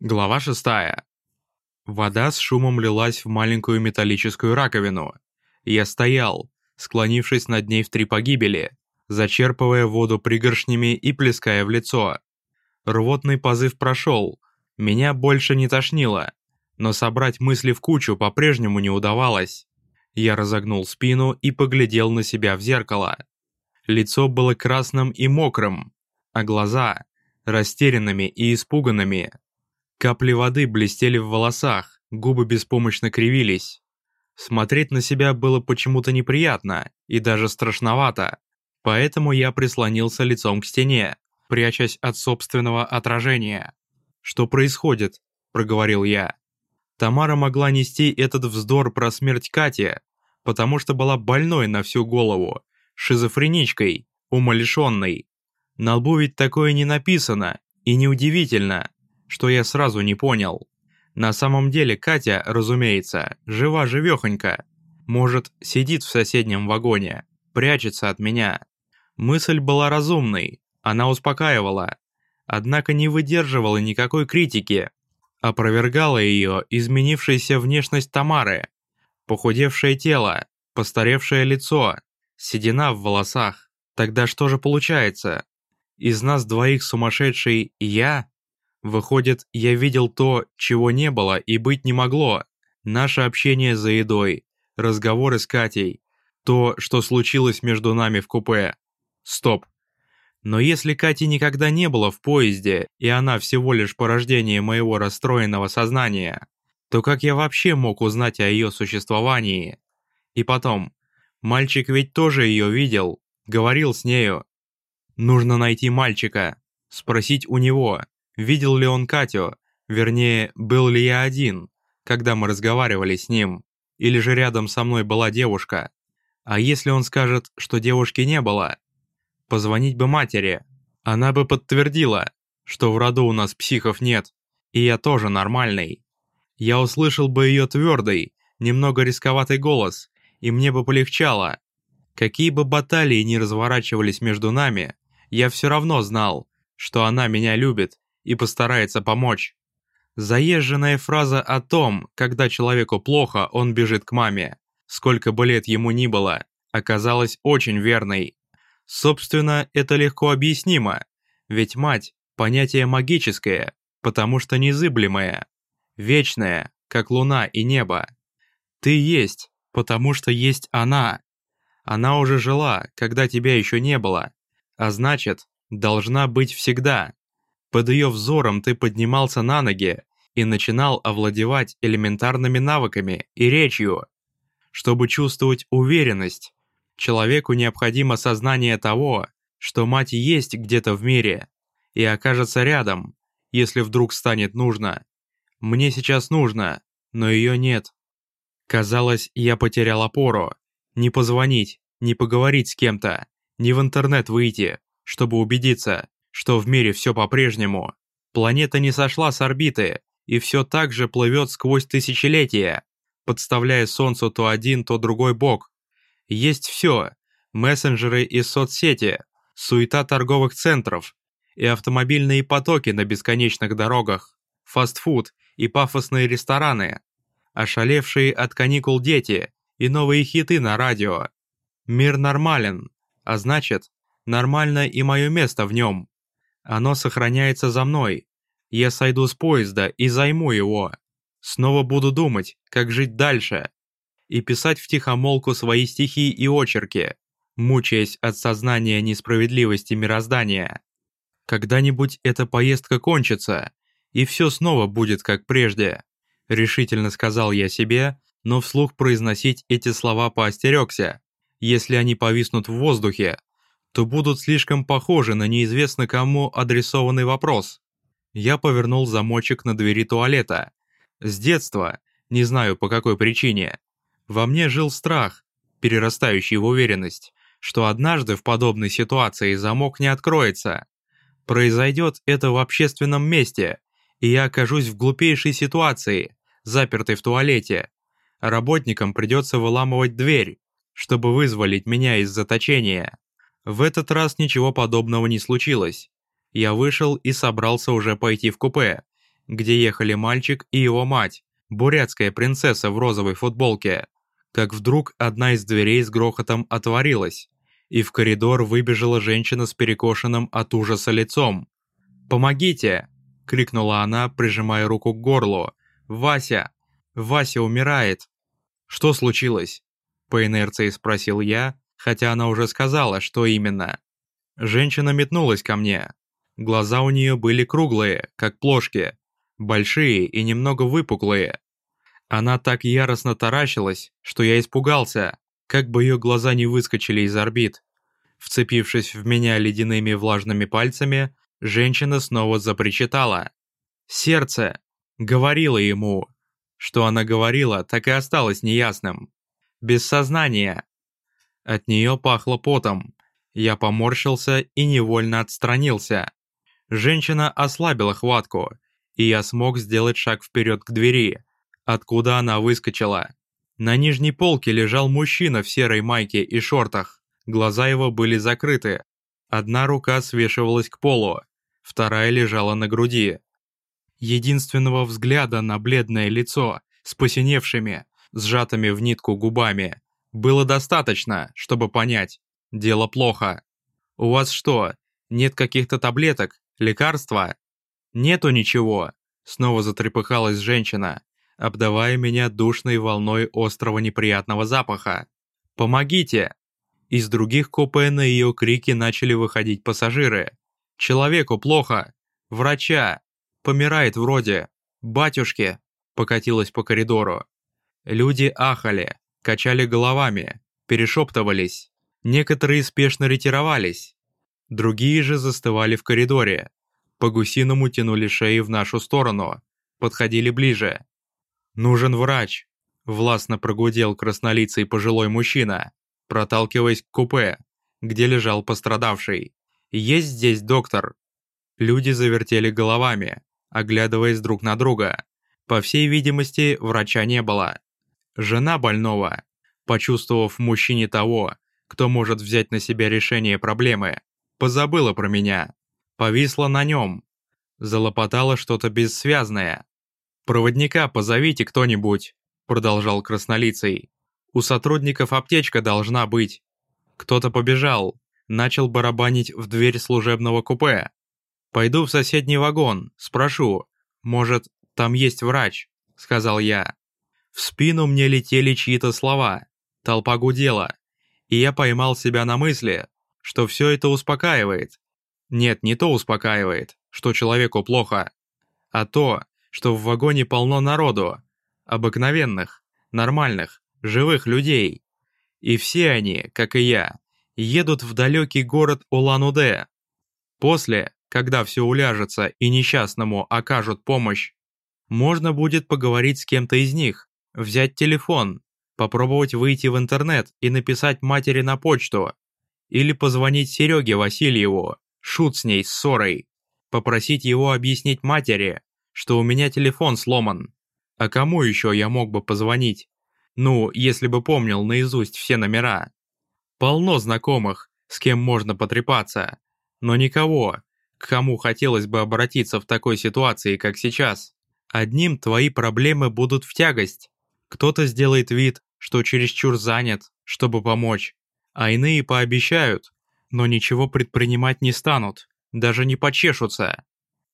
Глава 6. Вода с шумом лилась в маленькую металлическую раковину. Я стоял, склонившись над ней в три погибели, зачерпывая воду пригоршнями и плеская в лицо. Рвотный позыв прошел, меня больше не тошнило, но собрать мысли в кучу по-прежнему не удавалось. Я разогнул спину и поглядел на себя в зеркало. Лицо было красным и мокрым, а глаза – растерянными и испуганными. Капли воды блестели в волосах, губы беспомощно кривились. Смотреть на себя было почему-то неприятно и даже страшновато, поэтому я прислонился лицом к стене, прячась от собственного отражения. «Что происходит?» – проговорил я. Тамара могла нести этот вздор про смерть Кати, потому что была больной на всю голову, шизофреничкой, умалишенной. На лбу ведь такое не написано, и неудивительно что я сразу не понял. На самом деле Катя, разумеется, жива-живехонька. Может, сидит в соседнем вагоне, прячется от меня. Мысль была разумной, она успокаивала. Однако не выдерживала никакой критики. Опровергала ее изменившаяся внешность Тамары. Похудевшее тело, постаревшее лицо, седина в волосах. Тогда что же получается? Из нас двоих сумасшедший я Выходит, я видел то, чего не было и быть не могло. Наше общение за едой, разговоры с Катей, то, что случилось между нами в купе. Стоп. Но если Кати никогда не было в поезде, и она всего лишь порождение моего расстроенного сознания, то как я вообще мог узнать о ее существовании? И потом, мальчик ведь тоже ее видел, говорил с нею. Нужно найти мальчика, спросить у него, Видел ли он Катю? Вернее, был ли я один, когда мы разговаривали с ним? Или же рядом со мной была девушка? А если он скажет, что девушки не было? Позвонить бы матери. Она бы подтвердила, что в роду у нас психов нет, и я тоже нормальный. Я услышал бы ее твердый, немного рисковатый голос, и мне бы полегчало. Какие бы баталии ни разворачивались между нами, я все равно знал, что она меня любит и постарается помочь. Заезженная фраза о том, когда человеку плохо, он бежит к маме, сколько бы лет ему ни было, оказалась очень верной. Собственно, это легко объяснимо, ведь мать – понятие магическое, потому что незыблемое, вечное, как луна и небо. Ты есть, потому что есть она. Она уже жила, когда тебя еще не было, а значит, должна быть всегда. Под ее взором ты поднимался на ноги и начинал овладевать элементарными навыками и речью. Чтобы чувствовать уверенность, человеку необходимо сознание того, что мать есть где-то в мире и окажется рядом, если вдруг станет нужно. Мне сейчас нужно, но ее нет. Казалось, я потерял опору. Не позвонить, не поговорить с кем-то, не в интернет выйти, чтобы убедиться, что в мире все по-прежнему. Планета не сошла с орбиты и все так же плывет сквозь тысячелетия, подставляя Солнцу то один, то другой бок. Есть все – мессенджеры и соцсети, суета торговых центров и автомобильные потоки на бесконечных дорогах, фастфуд и пафосные рестораны, ошалевшие от каникул дети и новые хиты на радио. Мир нормален, а значит, нормально и мое место в нем. Оно сохраняется за мной. Я сойду с поезда и займу его. Снова буду думать, как жить дальше. И писать втихомолку свои стихи и очерки, мучаясь от сознания несправедливости мироздания. Когда-нибудь эта поездка кончится, и все снова будет как прежде. Решительно сказал я себе, но вслух произносить эти слова поостерегся. Если они повиснут в воздухе, то будут слишком похожи на неизвестно кому адресованный вопрос. Я повернул замочек на двери туалета. С детства, не знаю по какой причине, во мне жил страх, перерастающий в уверенность, что однажды в подобной ситуации замок не откроется. Произойдет это в общественном месте, и я окажусь в глупейшей ситуации, запертой в туалете. Работникам придется выламывать дверь, чтобы вызволить меня из заточения. В этот раз ничего подобного не случилось. Я вышел и собрался уже пойти в купе. где ехали мальчик и его мать, бурятская принцесса в розовой футболке, как вдруг одна из дверей с грохотом отворилась, и в коридор выбежала женщина с перекошенным от ужаса лицом. «Помогите!» — крикнула она, прижимая руку к горлу. «Вася! Вася умирает!» «Что случилось?» — по инерции спросил я, хотя она уже сказала, что именно. Женщина метнулась ко мне. Глаза у нее были круглые, как плошки, большие и немного выпуклые. Она так яростно таращилась, что я испугался, как бы ее глаза не выскочили из орбит. Вцепившись в меня ледяными влажными пальцами, женщина снова запричитала. «Сердце!» Говорила ему. Что она говорила, так и осталось неясным. Без сознания. От нее пахло потом. Я поморщился и невольно отстранился. Женщина ослабила хватку, и я смог сделать шаг вперед к двери, откуда она выскочила. На нижней полке лежал мужчина в серой майке и шортах. Глаза его были закрыты. Одна рука свешивалась к полу, вторая лежала на груди. Единственного взгляда на бледное лицо с посиневшими, сжатыми в нитку губами было достаточно, чтобы понять, дело плохо. «У вас что, нет каких-то таблеток, лекарства?» «Нету ничего», — снова затрепыхалась женщина, обдавая меня душной волной острого неприятного запаха. «Помогите!» Из других купе на ее крики начали выходить пассажиры. «Человеку плохо! Врача! Помирает вроде! Батюшки!» Покатилась по коридору. Люди ахали, качали головами, перешептывались. Некоторые спешно ретировались. Другие же застывали в коридоре. По-гусиному тянули шеи в нашу сторону. Подходили ближе. «Нужен врач!» Властно прогудел краснолицый пожилой мужчина, проталкиваясь к купе, где лежал пострадавший. «Есть здесь доктор?» Люди завертели головами, оглядываясь друг на друга. По всей видимости, врача не было. Жена больного, почувствовав в мужчине того, кто может взять на себя решение проблемы, позабыла про меня. Повисла на нем. Залопотала что-то бессвязное. «Проводника позовите кто-нибудь», — продолжал краснолицый. «У сотрудников аптечка должна быть». Кто-то побежал, начал барабанить в дверь служебного купе. «Пойду в соседний вагон, спрошу. Может, там есть врач?» — сказал я. В спину мне летели чьи-то слова. Толпа гудела. И я поймал себя на мысли, что все это успокаивает. Нет, не то успокаивает, что человеку плохо, а то, что в вагоне полно народу, обыкновенных, нормальных, живых людей. И все они, как и я, едут в далекий город Улан-Удэ. После, когда все уляжется и несчастному окажут помощь, можно будет поговорить с кем-то из них, взять телефон, попробовать выйти в интернет и написать матери на почту, или позвонить Сереге Васильеву, шут с ней ссорой, попросить его объяснить матери, что у меня телефон сломан. А кому еще я мог бы позвонить? Ну, если бы помнил наизусть все номера. Полно знакомых, с кем можно потрепаться, но никого, к кому хотелось бы обратиться в такой ситуации, как сейчас. Одним твои проблемы будут в тягость. Кто-то сделает вид, что чересчур занят, чтобы помочь, а иные пообещают, но ничего предпринимать не станут, даже не почешутся.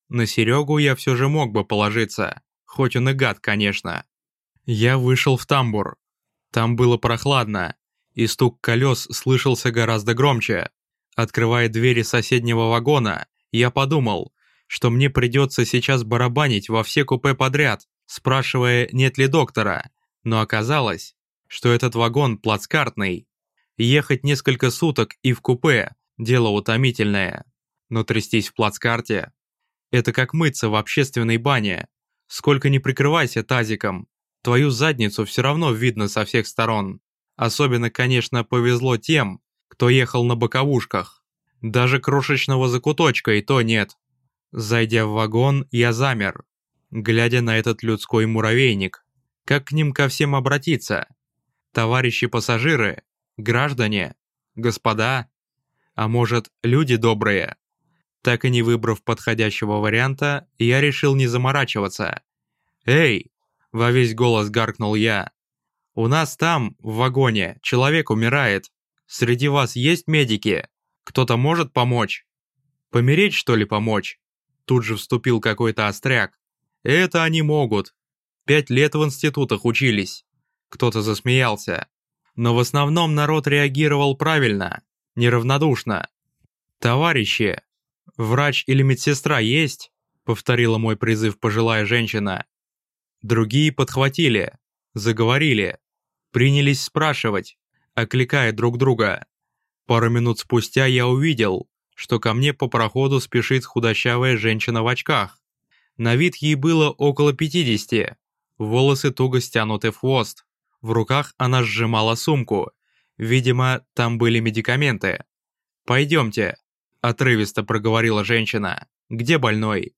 На Серегу я все же мог бы положиться, хоть он и гад, конечно. Я вышел в тамбур. Там было прохладно, и стук колес слышался гораздо громче. Открывая двери соседнего вагона, я подумал, что мне придется сейчас барабанить во все купе подряд, спрашивая, нет ли доктора, но оказалось, что этот вагон плацкартный. Ехать несколько суток и в купе – дело утомительное, но трястись в плацкарте это как мыться в общественной бане. Сколько ни прикрывайся тазиком, твою задницу все равно видно со всех сторон. Особенно, конечно, повезло тем, кто ехал на боковушках. Даже крошечного закуточка и то нет. Зайдя в вагон, я замер, глядя на этот людской муравейник. Как к ним ко всем обратиться? Товарищи пассажиры? Граждане? Господа? А может, люди добрые? Так и не выбрав подходящего варианта, я решил не заморачиваться. «Эй!» – во весь голос гаркнул я. «У нас там, в вагоне, человек умирает. Среди вас есть медики? Кто-то может помочь?» «Помереть, что ли, помочь?» Тут же вступил какой-то остряк. «Это они могут. Пять лет в институтах учились». Кто-то засмеялся. Но в основном народ реагировал правильно, неравнодушно. «Товарищи, врач или медсестра есть?» — повторила мой призыв пожилая женщина. Другие подхватили, заговорили, принялись спрашивать, окликая друг друга. Пару минут спустя я увидел, что ко мне по проходу спешит худощавая женщина в очках. На вид ей было около 50, волосы туго стянуты в хвост. В руках она сжимала сумку. Видимо, там были медикаменты. «Пойдемте», – отрывисто проговорила женщина. «Где больной?»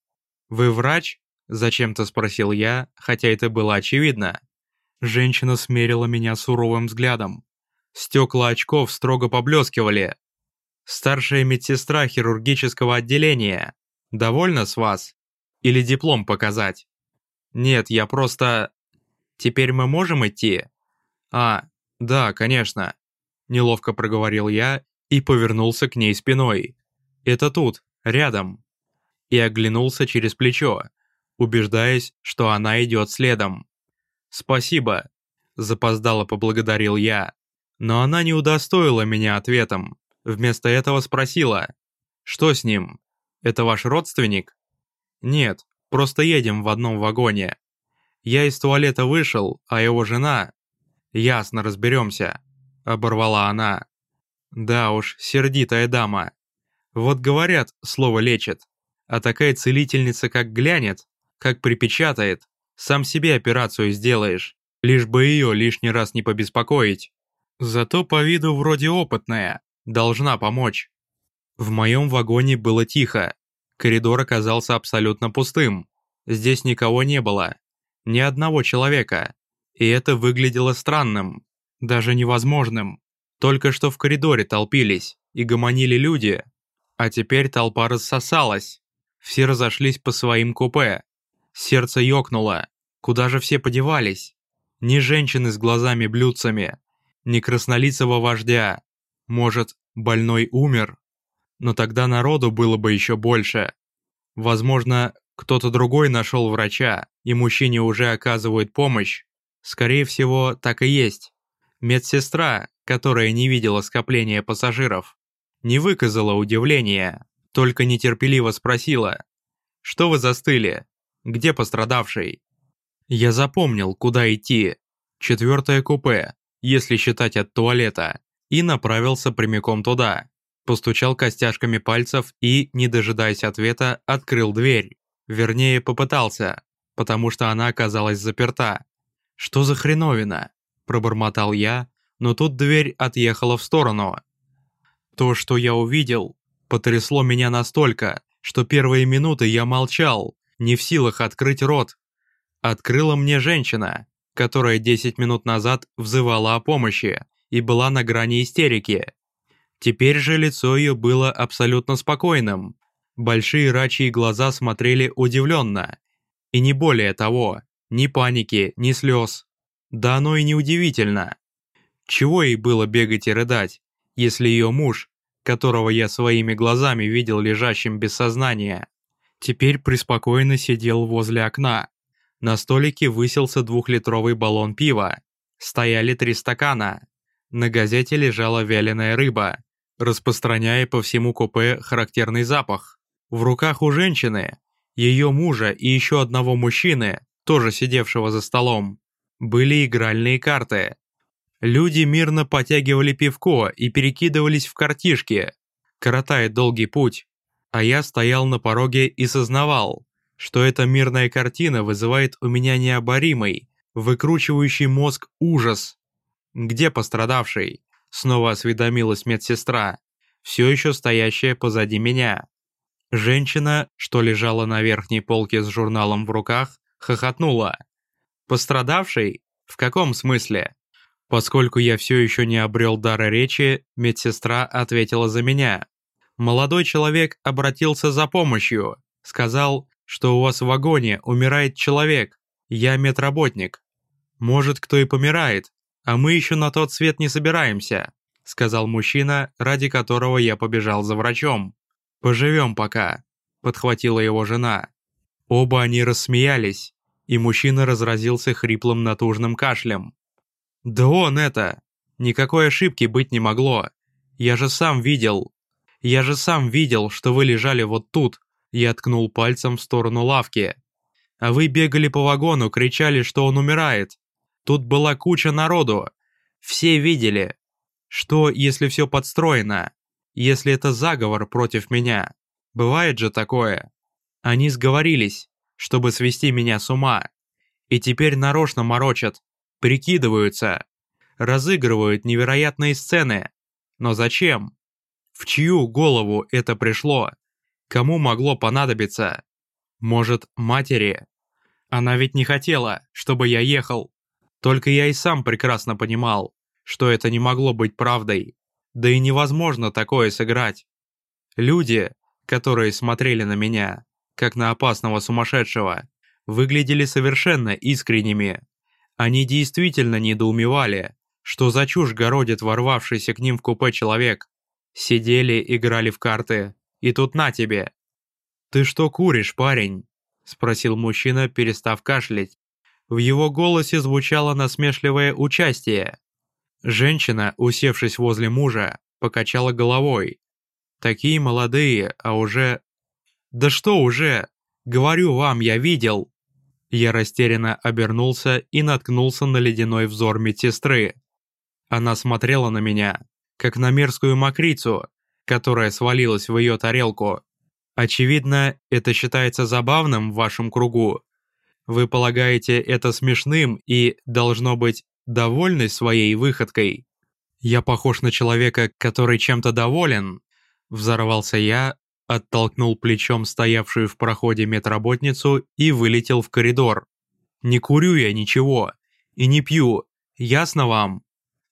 «Вы врач?» – зачем-то спросил я, хотя это было очевидно. Женщина смерила меня суровым взглядом. Стекла очков строго поблескивали, Старшая медсестра хирургического отделения. Довольна с вас? Или диплом показать? Нет, я просто... Теперь мы можем идти? А, да, конечно. Неловко проговорил я и повернулся к ней спиной. Это тут, рядом. И оглянулся через плечо, убеждаясь, что она идет следом. «Спасибо», – запоздало поблагодарил я, но она не удостоила меня ответом. Вместо этого спросила, «Что с ним? Это ваш родственник?» «Нет, просто едем в одном вагоне. Я из туалета вышел, а его жена...» «Ясно, разберемся», — оборвала она. «Да уж, сердитая дама. Вот говорят, слово лечит, а такая целительница как глянет, как припечатает, сам себе операцию сделаешь, лишь бы ее лишний раз не побеспокоить. Зато по виду вроде опытная, должна помочь. В моем вагоне было тихо. Коридор оказался абсолютно пустым. Здесь никого не было. Ни одного человека. И это выглядело странным. Даже невозможным. Только что в коридоре толпились и гомонили люди. А теперь толпа рассосалась. Все разошлись по своим купе. Сердце ёкнуло. Куда же все подевались? Ни женщины с глазами-блюдцами, ни краснолицего вождя, может, больной умер? Но тогда народу было бы еще больше. Возможно, кто-то другой нашел врача, и мужчине уже оказывают помощь. Скорее всего, так и есть. Медсестра, которая не видела скопления пассажиров, не выказала удивления, только нетерпеливо спросила. «Что вы застыли? Где пострадавший?» Я запомнил, куда идти. Четвертое купе, если считать от туалета и направился прямиком туда. Постучал костяшками пальцев и, не дожидаясь ответа, открыл дверь. Вернее, попытался, потому что она оказалась заперта. «Что за хреновина?» – пробормотал я, но тут дверь отъехала в сторону. То, что я увидел, потрясло меня настолько, что первые минуты я молчал, не в силах открыть рот. Открыла мне женщина, которая 10 минут назад взывала о помощи, и была на грани истерики. Теперь же лицо ее было абсолютно спокойным. Большие рачьи глаза смотрели удивленно. И не более того, ни паники, ни слез. Да оно и не удивительно. Чего ей было бегать и рыдать, если ее муж, которого я своими глазами видел лежащим без сознания, теперь преспокойно сидел возле окна. На столике высился двухлитровый баллон пива. Стояли три стакана. На газете лежала вяленая рыба, распространяя по всему купе характерный запах. В руках у женщины, ее мужа и еще одного мужчины, тоже сидевшего за столом, были игральные карты. Люди мирно потягивали пивко и перекидывались в картишки, коротая долгий путь. А я стоял на пороге и сознавал, что эта мирная картина вызывает у меня необоримый, выкручивающий мозг ужас. «Где пострадавший?» — снова осведомилась медсестра, все еще стоящая позади меня. Женщина, что лежала на верхней полке с журналом в руках, хохотнула. «Пострадавший? В каком смысле?» Поскольку я все еще не обрел дара речи, медсестра ответила за меня. Молодой человек обратился за помощью, сказал, что у вас в вагоне умирает человек, я медработник. Может, кто и помирает, а мы еще на тот свет не собираемся, сказал мужчина, ради которого я побежал за врачом. Поживем пока, подхватила его жена. Оба они рассмеялись, и мужчина разразился хриплым натужным кашлем. «Да он это! Никакой ошибки быть не могло. Я же сам видел. Я же сам видел, что вы лежали вот тут». Я ткнул пальцем в сторону лавки. А вы бегали по вагону, кричали, что он умирает. Тут была куча народу. Все видели. Что, если все подстроено? Если это заговор против меня? Бывает же такое. Они сговорились, чтобы свести меня с ума. И теперь нарочно морочат, прикидываются, разыгрывают невероятные сцены. Но зачем? В чью голову это пришло? Кому могло понадобиться? Может, матери? Она ведь не хотела, чтобы я ехал. Только я и сам прекрасно понимал, что это не могло быть правдой. Да и невозможно такое сыграть. Люди, которые смотрели на меня, как на опасного сумасшедшего, выглядели совершенно искренними. Они действительно недоумевали, что за чушь городит ворвавшийся к ним в купе человек. Сидели, играли в карты, и тут на тебе. «Ты что куришь, парень?» – спросил мужчина, перестав кашлять. В его голосе звучало насмешливое участие. Женщина, усевшись возле мужа, покачала головой. Такие молодые, а уже «Да что уже? Говорю вам, я видел!» Я растерянно обернулся и наткнулся на ледяной взор медсестры. Она смотрела на меня, как на мерзкую мокрицу, которая свалилась в ее тарелку. Очевидно, это считается забавным в вашем кругу. Вы полагаете это смешным и, должно быть, довольны своей выходкой? Я похож на человека, который чем-то доволен? Взорвался я, оттолкнул плечом стоявшую в проходе медработницу и вылетел в коридор. «Не курю я ничего. И не пью. Ясно вам?»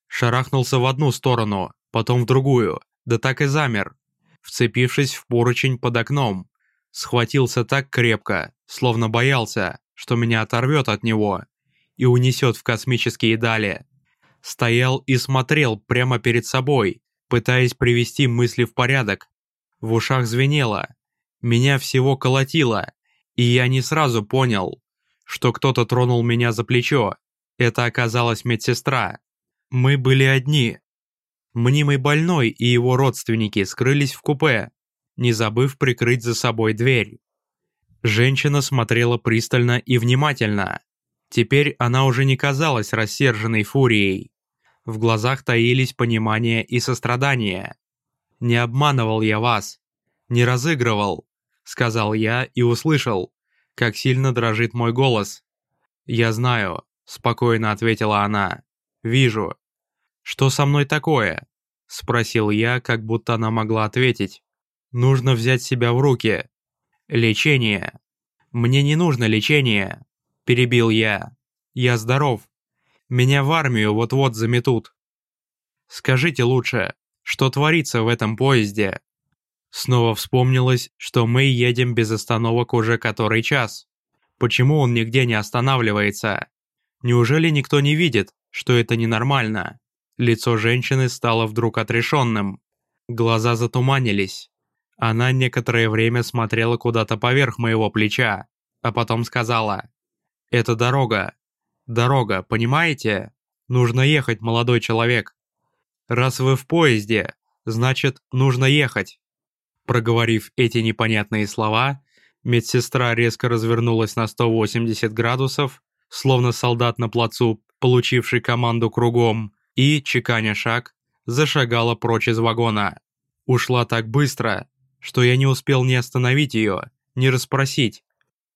Шарахнулся в одну сторону, потом в другую, да так и замер, вцепившись в поручень под окном. Схватился так крепко, словно боялся, что меня оторвет от него и унесет в космические дали. Стоял и смотрел прямо перед собой, пытаясь привести мысли в порядок, в ушах звенело, меня всего колотило, и я не сразу понял, что кто-то тронул меня за плечо. Это оказалась медсестра. Мы были одни. Мнимый больной и его родственники скрылись в купе, не забыв прикрыть за собой дверь. Женщина смотрела пристально и внимательно. Теперь она уже не казалась рассерженной фурией. В глазах таились понимание и сострадание. Не обманывал я вас, не разыгрывал, сказал я и услышал, как сильно дрожит мой голос. Я знаю, спокойно ответила она. Вижу. Что со мной такое? спросил я, как будто она могла ответить. Нужно взять себя в руки. Лечение. Мне не нужно лечение, перебил я. Я здоров. Меня в армию вот-вот заметут. Скажите лучше, что творится в этом поезде. Снова вспомнилось, что мы едем без остановок уже который час. Почему он нигде не останавливается? Неужели никто не видит, что это ненормально? Лицо женщины стало вдруг отрешенным. Глаза затуманились. Она некоторое время смотрела куда-то поверх моего плеча, а потом сказала «Это дорога. Дорога, понимаете? Нужно ехать, молодой человек. Раз вы в поезде, значит, нужно ехать». Проговорив эти непонятные слова, медсестра резко развернулась на 180 градусов, словно солдат на плацу, получивший команду кругом, и, чеканя шаг, зашагала прочь из вагона. Ушла так быстро, что я не успел ни остановить ее, ни расспросить,